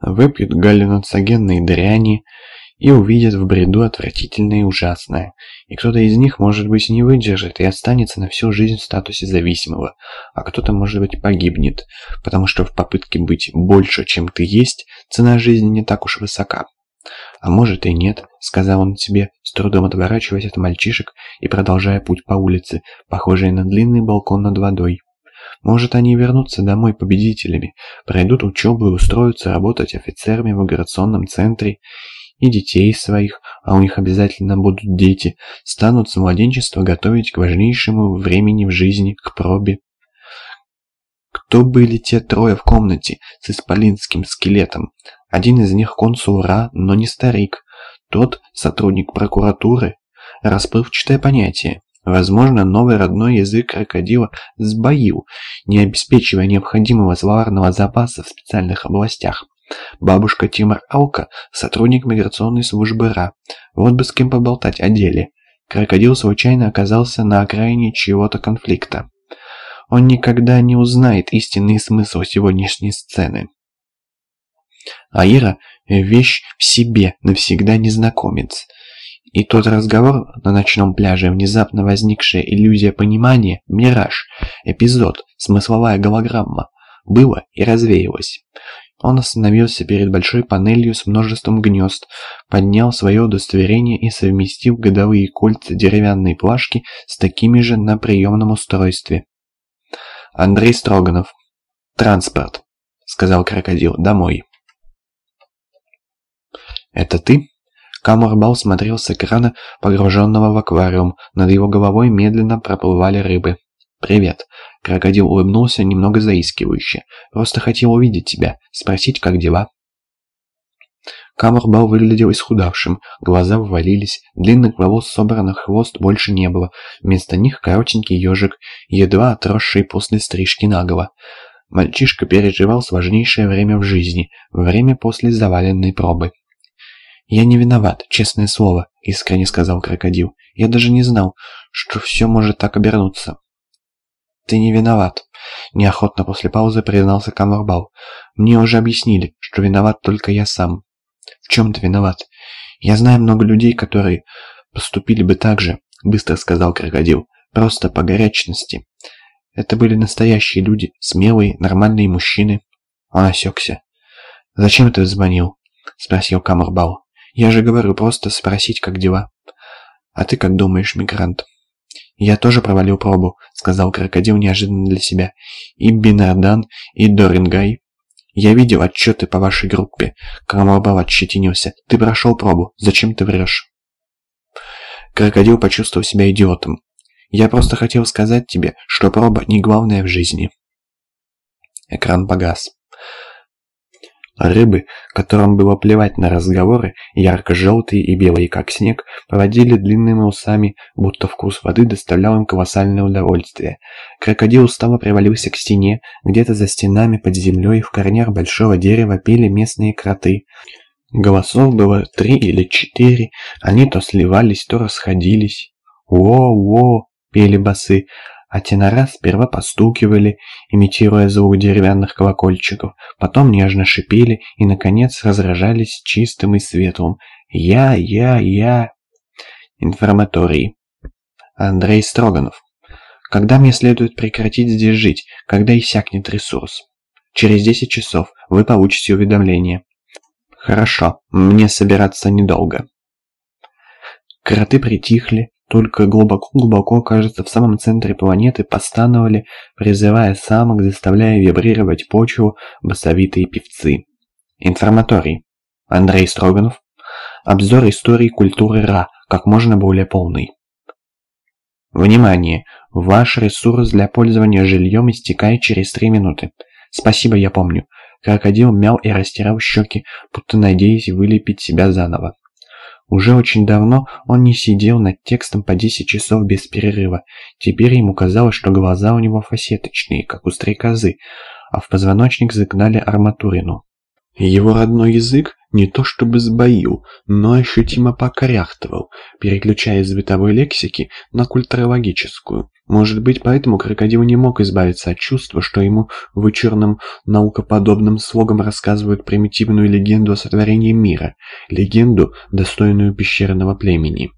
выпьют галлюциногенные дряни и увидят в бреду отвратительное и ужасное. И кто-то из них, может быть, не выдержит и останется на всю жизнь в статусе зависимого, а кто-то, может быть, погибнет, потому что в попытке быть больше, чем ты есть, цена жизни не так уж высока. «А может и нет», — сказал он себе, с трудом отворачиваясь от мальчишек и продолжая путь по улице, похожей на длинный балкон над водой. «Может, они вернутся домой победителями, пройдут учебу и устроятся работать офицерами в миграционном центре, и детей своих, а у них обязательно будут дети, станут с младенчества готовить к важнейшему времени в жизни, к пробе. Кто были те трое в комнате с исполинским скелетом? Один из них консул Ра, но не старик. Тот сотрудник прокуратуры. Расплывчатое понятие. Возможно, новый родной язык крокодила сбоил, не обеспечивая необходимого словарного запаса в специальных областях. Бабушка Тимур Алка – сотрудник миграционной службы РА. Вот бы с кем поболтать о деле. Крокодил случайно оказался на окраине чего-то конфликта. Он никогда не узнает истинный смысл сегодняшней сцены. Аира – вещь в себе, навсегда незнакомец. И тот разговор на ночном пляже, внезапно возникшая иллюзия понимания, мираж, эпизод, смысловая голограмма, было и развеялось. Он остановился перед большой панелью с множеством гнезд, поднял свое удостоверение и совместил годовые кольца деревянной плашки с такими же на приемном устройстве. «Андрей Строганов. Транспорт», — сказал крокодил, — «домой». «Это ты?» Камарбал смотрел с экрана, погруженного в аквариум. Над его головой медленно проплывали рыбы. «Привет». Крокодил улыбнулся немного заискивающе. «Просто хотел увидеть тебя, спросить, как дела». Камарбал выглядел исхудавшим, глаза ввалились, длинных волос собранных хвост больше не было, вместо них коротенький ежик, едва отросший после стрижки наголо. Мальчишка переживал сложнейшее время в жизни, время после заваленной пробы. «Я не виноват, честное слово», — искренне сказал крокодил. «Я даже не знал, что все может так обернуться». «Ты не виноват», — неохотно после паузы признался Камарбал. «Мне уже объяснили, что виноват только я сам». «В чем ты виноват?» «Я знаю много людей, которые поступили бы так же», — быстро сказал крокодил. «Просто по горячности. Это были настоящие люди, смелые, нормальные мужчины». Он осекся. «Зачем ты звонил?» — спросил Камарбал. «Я же говорю, просто спросить, как дела». «А ты как думаешь, мигрант?» «Я тоже провалил пробу», — сказал крокодил неожиданно для себя. «И Бинардан, и Дорингай. Я видел отчеты по вашей группе». Крамабал отщетинился. «Ты прошел пробу. Зачем ты врешь?» Крокодил почувствовал себя идиотом. «Я просто хотел сказать тебе, что проба не главное в жизни». Экран погас. Рыбы, которым было плевать на разговоры, ярко-желтые и белые как снег, поводили длинными усами, будто вкус воды доставлял им колоссальное удовольствие. Крокодил устало привалился к стене, где-то за стенами под землей в корнях большого дерева пели местные кроты. Голосов было три или четыре, они то сливались, то расходились. «Во-во!» — пели басы, а тенора сперва постукивали, имитируя звук деревянных колокольчиков, потом нежно шипели и, наконец, разражались чистым и светлым «Я, я, я». Информаторий. Андрей Строганов. Когда мне следует прекратить здесь жить, когда иссякнет ресурс? Через 10 часов вы получите уведомление. Хорошо, мне собираться недолго. Кроты притихли, только глубоко-глубоко, кажется, в самом центре планеты постановали, призывая самок, заставляя вибрировать почву басовитые певцы. Информаторий. Андрей Строганов. Обзор истории культуры Ра, как можно более полный. Внимание! Ваш ресурс для пользования жильем истекает через 3 минуты. Спасибо, я помню. Крокодил мял и растирал щеки, будто надеясь вылепить себя заново. Уже очень давно он не сидел над текстом по 10 часов без перерыва. Теперь ему казалось, что глаза у него фасеточные, как у стрекозы, а в позвоночник загнали арматурину. Его родной язык не то чтобы сбоил, но ощутимо покряхтывал, переключая из бытовой лексики на культурологическую. Может быть, поэтому крокодил не мог избавиться от чувства, что ему вычурным наукоподобным слогом рассказывают примитивную легенду о сотворении мира, легенду, достойную пещерного племени.